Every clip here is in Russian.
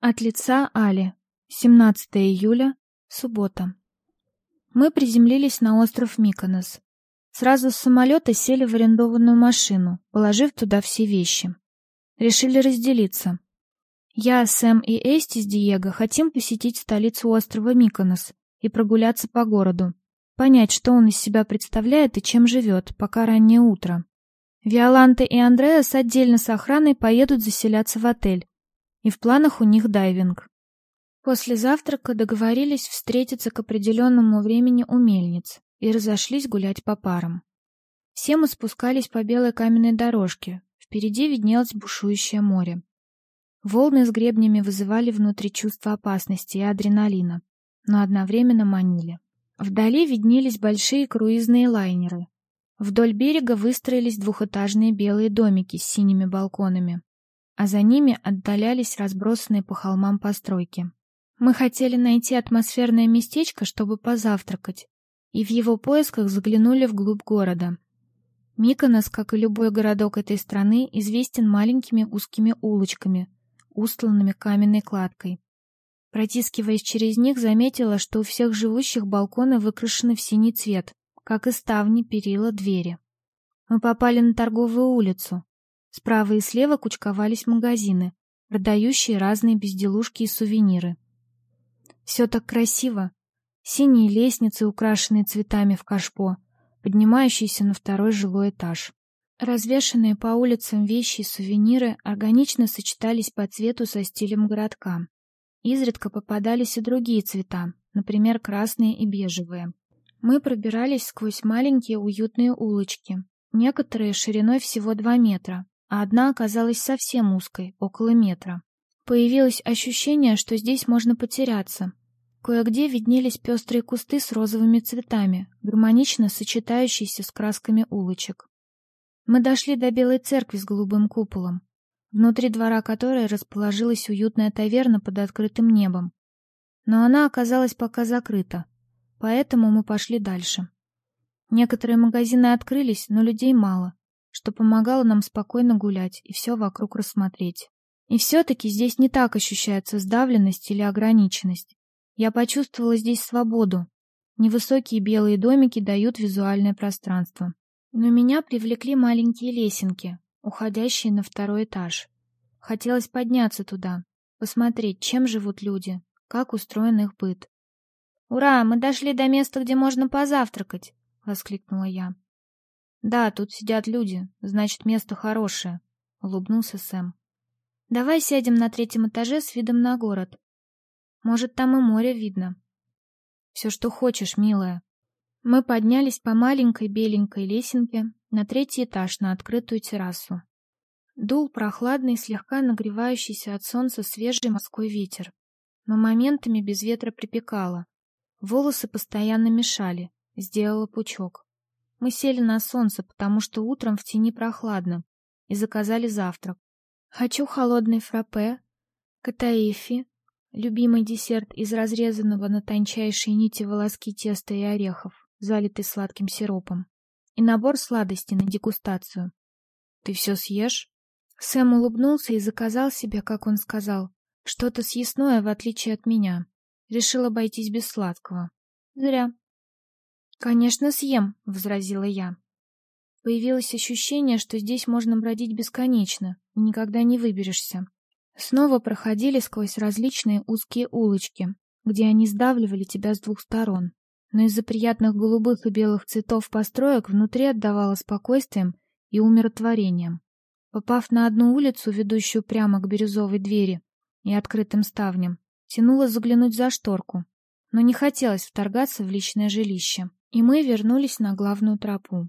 От лица Али. 17 июля. Суббота. Мы приземлились на остров Миконос. Сразу с самолета сели в арендованную машину, положив туда все вещи. Решили разделиться. Я, Сэм и Эсти с Диего хотим посетить столицу острова Миконос и прогуляться по городу, понять, что он из себя представляет и чем живет, пока раннее утро. Виоланта и Андреас отдельно с охраной поедут заселяться в отель, и в планах у них дайвинг. После завтрака договорились встретиться к определенному времени у мельниц и разошлись гулять по парам. Все мы спускались по белой каменной дорожке. Впереди виднелось бушующее море. Волны с гребнями вызывали внутри чувство опасности и адреналина, но одновременно манили. Вдали виднелись большие круизные лайнеры. Вдоль берега выстроились двухэтажные белые домики с синими балконами а за ними отдалялись разбросанные по холмам постройки. Мы хотели найти атмосферное местечко, чтобы позавтракать, и в его поисках заглянули вглубь города. Миконос, как и любой городок этой страны, известен маленькими узкими улочками, устланными каменной кладкой. Протискиваясь через них, заметила, что у всех живущих балконы выкрашены в синий цвет, как и ставни, перила, двери. Мы попали на торговую улицу, Справа и слева кучковались магазины, продающие разные безделушки и сувениры. Все так красиво. Синие лестницы, украшенные цветами в кашпо, поднимающиеся на второй жилой этаж. Развешанные по улицам вещи и сувениры органично сочетались по цвету со стилем городка. Изредка попадались и другие цвета, например, красные и бежевые. Мы пробирались сквозь маленькие уютные улочки, некоторые шириной всего 2 метра, а одна оказалась совсем узкой, около метра. Появилось ощущение, что здесь можно потеряться. Кое-где виднелись пестрые кусты с розовыми цветами, гармонично сочетающиеся с красками улочек. Мы дошли до белой церкви с голубым куполом, внутри двора которой расположилась уютная таверна под открытым небом. Но она оказалась пока закрыта, поэтому мы пошли дальше. Некоторые магазины открылись, но людей мало что помогало нам спокойно гулять и все вокруг рассмотреть. И все-таки здесь не так ощущается сдавленность или ограниченность. Я почувствовала здесь свободу. Невысокие белые домики дают визуальное пространство. Но меня привлекли маленькие лесенки, уходящие на второй этаж. Хотелось подняться туда, посмотреть, чем живут люди, как устроен их быт. «Ура, мы дошли до места, где можно позавтракать!» — воскликнула я. Да, тут сидят люди, значит, место хорошее, улыбнулся Сэм. Давай сядем на третьем этаже с видом на город. Может, там и море видно. Все, что хочешь, милая. Мы поднялись по маленькой беленькой лесенке на третий этаж на открытую террасу. Дул прохладный, слегка нагревающийся от солнца свежий морской ветер, но моментами без ветра припекало. Волосы постоянно мешали, сделала пучок. Мы сели на солнце, потому что утром в тени прохладно, и заказали завтрак. Хочу холодный фраппе, катаифи, любимый десерт из разрезанного на тончайшие нити волоски теста и орехов, залитый сладким сиропом, и набор сладостей на дегустацию. Ты все съешь? Сэм улыбнулся и заказал себе, как он сказал, что-то съестное, в отличие от меня. Решил обойтись без сладкого. Зря. «Конечно, съем», — возразила я. Появилось ощущение, что здесь можно бродить бесконечно, и никогда не выберешься. Снова проходили сквозь различные узкие улочки, где они сдавливали тебя с двух сторон. Но из-за приятных голубых и белых цветов построек внутри отдавало спокойствием и умиротворением. Попав на одну улицу, ведущую прямо к бирюзовой двери и открытым ставням, тянуло заглянуть за шторку, но не хотелось вторгаться в личное жилище. И мы вернулись на главную тропу.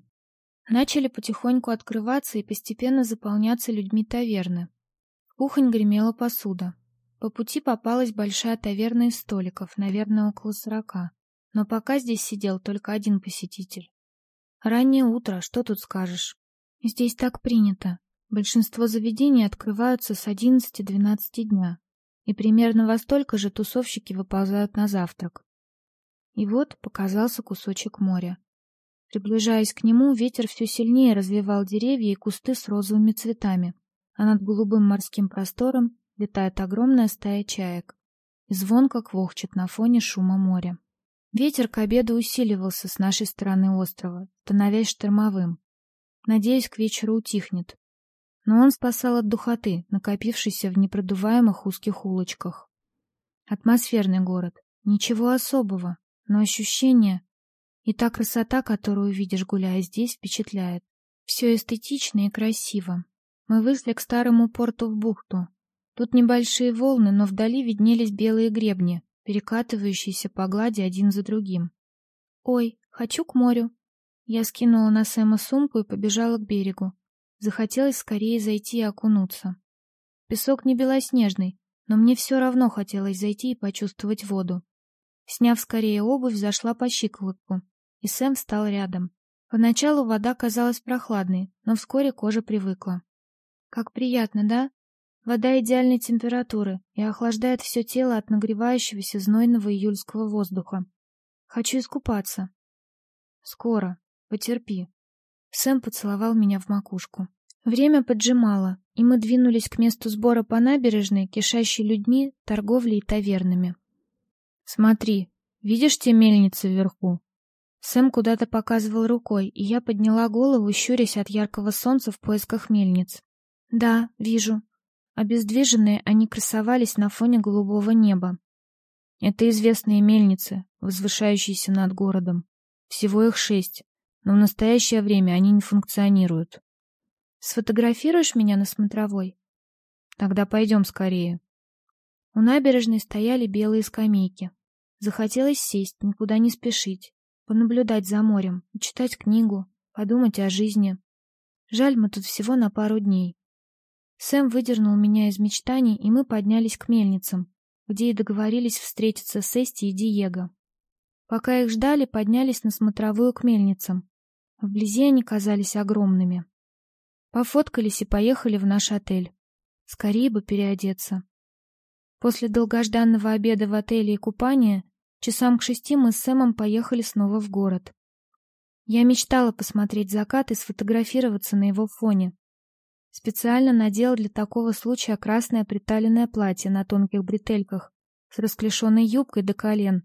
Начали потихоньку открываться и постепенно заполняться людьми таверны. Кухонь гремела посуда. По пути попалась большая таверна из столиков, наверное, около сорока. Но пока здесь сидел только один посетитель. Раннее утро, что тут скажешь? Здесь так принято. Большинство заведений открываются с 11-12 дня. И примерно во столько же тусовщики выползают на завтрак. И вот показался кусочек моря. Приближаясь к нему, ветер все сильнее развивал деревья и кусты с розовыми цветами, а над голубым морским простором летает огромная стая чаек и звонко квохчет на фоне шума моря. Ветер к обеду усиливался с нашей стороны острова, становясь штормовым. Надеюсь, к вечеру утихнет. Но он спасал от духоты, накопившейся в непродуваемых узких улочках. Атмосферный город. Ничего особого, но ощущение и та красота, которую видишь, гуляя здесь, впечатляет. Все эстетично и красиво. Мы вышли к старому порту в бухту. Тут небольшие волны, но вдали виднелись белые гребни, перекатывающиеся по глади один за другим. «Ой, хочу к морю!» Я скинула на Сэма сумку и побежала к берегу. Захотелось скорее зайти и окунуться. Песок не белоснежный, но мне все равно хотелось зайти и почувствовать воду. Сняв скорее обувь, зашла по щиколотку, и Сэм встал рядом. Поначалу вода казалась прохладной, но вскоре кожа привыкла. Как приятно, да? Вода идеальной температуры и охлаждает все тело от нагревающегося знойного июльского воздуха. Хочу искупаться. Скоро. Потерпи. Сэм поцеловал меня в макушку. Время поджимало, и мы двинулись к месту сбора по набережной, кишащей людьми, торговлей и тавернами. Смотри, видишь те мельницы вверху? Сэм куда-то показывал рукой, и я подняла голову, щурясь от яркого солнца в поисках мельниц. Да, вижу. Обездвиженные они красовались на фоне голубого неба. Это известные мельницы, возвышающиеся над городом. Всего их шесть, но в настоящее время они не функционируют. Сфотографируешь меня на смотровой? Тогда пойдем скорее. У набережной стояли белые скамейки. Захотелось сесть, никуда не спешить, понаблюдать за морем, читать книгу, подумать о жизни. Жаль, мы тут всего на пару дней. Сэм выдернул меня из мечтаний, и мы поднялись к мельницам, где и договорились встретиться с Эсти и Диего. Пока их ждали, поднялись на смотровую к мельницам. Вблизи они казались огромными. Пофоткались и поехали в наш отель. Скорее бы переодеться. После долгожданного обеда в отеле и купания, часам к шести мы с Сэмом поехали снова в город. Я мечтала посмотреть закат и сфотографироваться на его фоне. Специально надел для такого случая красное приталенное платье на тонких бретельках с расклешенной юбкой до колен.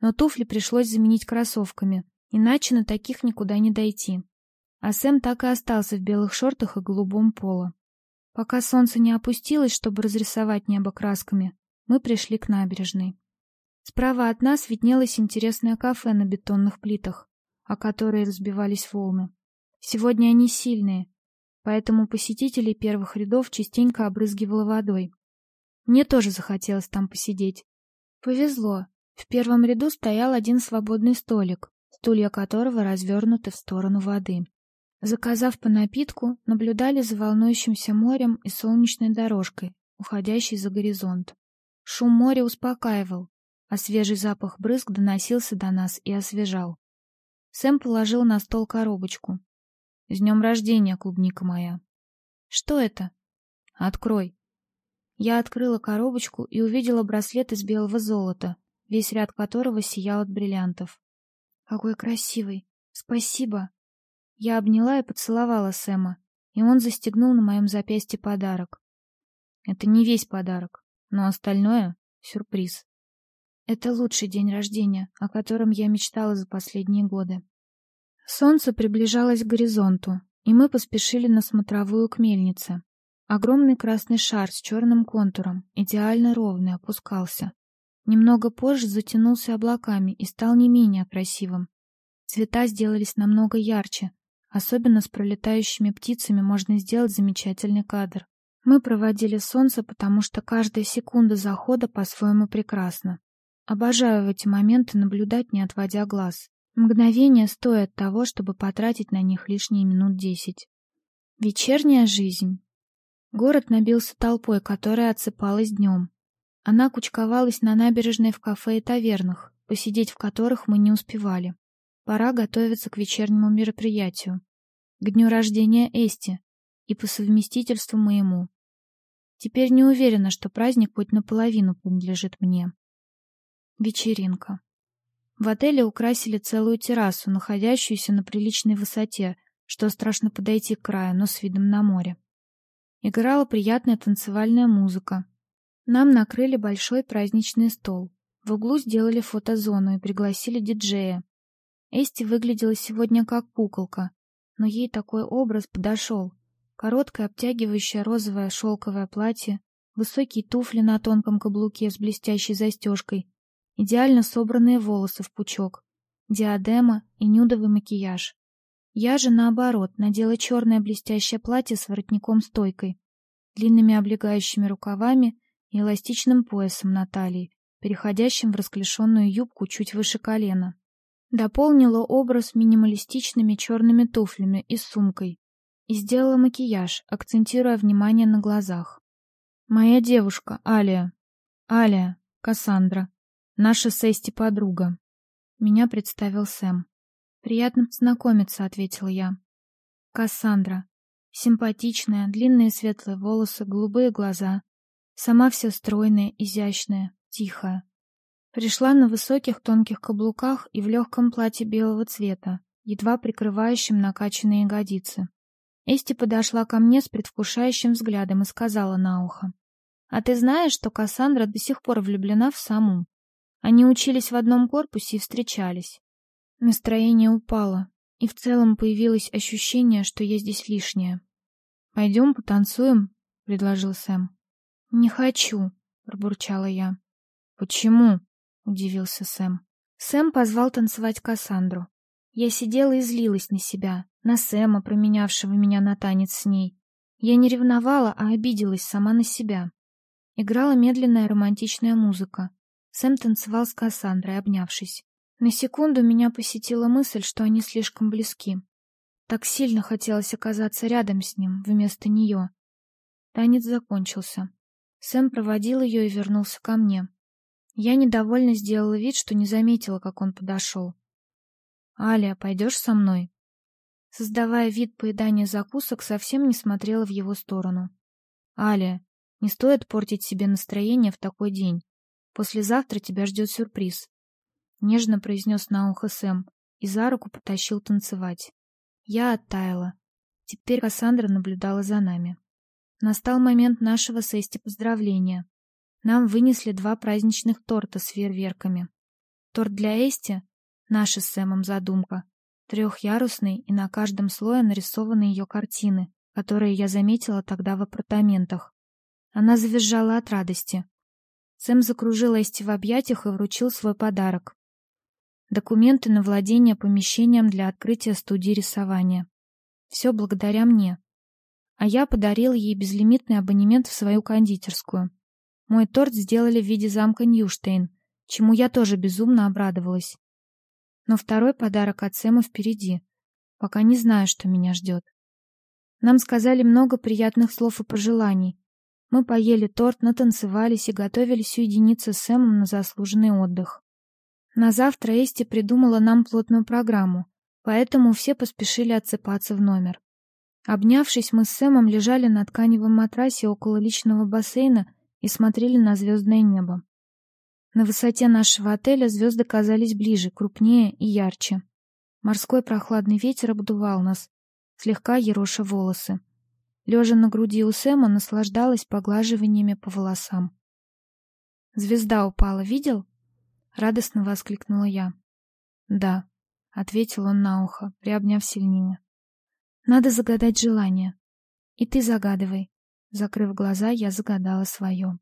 Но туфли пришлось заменить кроссовками, иначе на таких никуда не дойти. А Сэм так и остался в белых шортах и голубом поло. Пока солнце не опустилось, чтобы разрисовать небо красками, мы пришли к набережной. Справа от нас виднелось интересное кафе на бетонных плитах, о которые разбивались волны. Сегодня они сильные, поэтому посетителей первых рядов частенько обрызгивало водой. Мне тоже захотелось там посидеть. Повезло. В первом ряду стоял один свободный столик, стулья которого развернуты в сторону воды. Заказав по напитку, наблюдали за волнующимся морем и солнечной дорожкой, уходящей за горизонт. Шум моря успокаивал, а свежий запах брызг доносился до нас и освежал. Сэм положил на стол коробочку, с днем рождения, клубника моя. Что это? Открой. Я открыла коробочку и увидела браслет из белого золота, весь ряд которого сиял от бриллиантов. Какой красивый. Спасибо. Я обняла и поцеловала Сэма, и он застегнул на моем запястье подарок. Это не весь подарок, но остальное — сюрприз. Это лучший день рождения, о котором я мечтала за последние годы. Солнце приближалось к горизонту, и мы поспешили на смотровую к мельнице. Огромный красный шар с черным контуром, идеально ровный, опускался. Немного позже затянулся облаками и стал не менее красивым. Цвета сделались намного ярче, особенно с пролетающими птицами можно сделать замечательный кадр. Мы проводили солнце, потому что каждая секунда захода по-своему прекрасна. Обожаю в эти моменты наблюдать, не отводя глаз. Мгновения стоят того, чтобы потратить на них лишние минут десять. Вечерняя жизнь. Город набился толпой, которая отсыпалась днем. Она кучковалась на набережной в кафе и тавернах, посидеть в которых мы не успевали. Пора готовиться к вечернему мероприятию. К дню рождения Эсти и по совместительству моему. Теперь не уверена, что праздник хоть наполовину принадлежит мне. Вечеринка. В отеле украсили целую террасу, находящуюся на приличной высоте, что страшно подойти к краю, но с видом на море. Играла приятная танцевальная музыка. Нам накрыли большой праздничный стол. В углу сделали фотозону и пригласили диджея. Эсти выглядела сегодня как куколка, но ей такой образ подошел. Короткое обтягивающее розовое шелковое платье, высокие туфли на тонком каблуке с блестящей застежкой, идеально собранные волосы в пучок, диадема и нюдовый макияж. Я же, наоборот, надела черное блестящее платье с воротником-стойкой, длинными облегающими рукавами и эластичным поясом на талии, переходящим в расклешенную юбку чуть выше колена. Дополнила образ минималистичными черными туфлями и сумкой и сделала макияж, акцентируя внимание на глазах. Моя девушка, Алия. Алия, Кассандра. Наша Сести подруга. Меня представил Сэм. Приятно познакомиться, ответила я. Кассандра. Симпатичная, длинные светлые волосы, голубые глаза. Сама вся стройная, изящная, тихая. Пришла на высоких тонких каблуках и в легком платье белого цвета, едва прикрывающем накачанные ягодицы. Эсти подошла ко мне с предвкушающим взглядом и сказала на ухо. «А ты знаешь, что Кассандра до сих пор влюблена в саму? Они учились в одном корпусе и встречались». Настроение упало, и в целом появилось ощущение, что я здесь лишняя. «Пойдем потанцуем?» — предложил Сэм. «Не хочу», — пробурчала я. «Почему?» — удивился Сэм. Сэм позвал танцевать Кассандру. Я сидела и злилась на себя, на Сэма, променявшего меня на танец с ней. Я не ревновала, а обиделась сама на себя. Играла медленная романтичная музыка. Сэм танцевал с Кассандрой, обнявшись. На секунду меня посетила мысль, что они слишком близки. Так сильно хотелось оказаться рядом с ним, вместо нее. Танец закончился. Сэм проводил ее и вернулся ко мне. Я недовольно сделала вид, что не заметила, как он подошел. «Аля, пойдешь со мной?» Создавая вид поедания закусок, совсем не смотрела в его сторону. «Аля, не стоит портить себе настроение в такой день. Послезавтра тебя ждет сюрприз», — нежно произнес на ухо Сэм и за руку потащил танцевать. Я оттаяла. Теперь Кассандра наблюдала за нами. Настал момент нашего с Эсти поздравления. Нам вынесли два праздничных торта с фейерверками. Торт для Эсти — наша с Сэмом задумка. Трехъярусный, и на каждом слое нарисованы ее картины, которые я заметила тогда в апартаментах. Она завизжала от радости. Сэм закружил Эсти в объятиях и вручил свой подарок. Документы на владение помещением для открытия студии рисования. Все благодаря мне. А я подарил ей безлимитный абонемент в свою кондитерскую. Мой торт сделали в виде замка Ньюштейн, чему я тоже безумно обрадовалась. Но второй подарок от Сэма впереди. Пока не знаю, что меня ждет. Нам сказали много приятных слов и пожеланий. Мы поели торт, натанцевались и готовились уединиться с Сэмом на заслуженный отдых. На завтра Эсти придумала нам плотную программу, поэтому все поспешили отсыпаться в номер. Обнявшись, мы с Сэмом лежали на тканевом матрасе около личного бассейна и смотрели на звездное небо. На высоте нашего отеля звезды казались ближе, крупнее и ярче. Морской прохладный ветер обдувал нас, слегка ероша волосы. Лежа на груди у Сэма, наслаждалась поглаживаниями по волосам. «Звезда упала, видел?» — радостно воскликнула я. «Да», — ответил он на ухо, приобняв сильнее. «Надо загадать желание. И ты загадывай. Закрыв глаза, я загадала свое.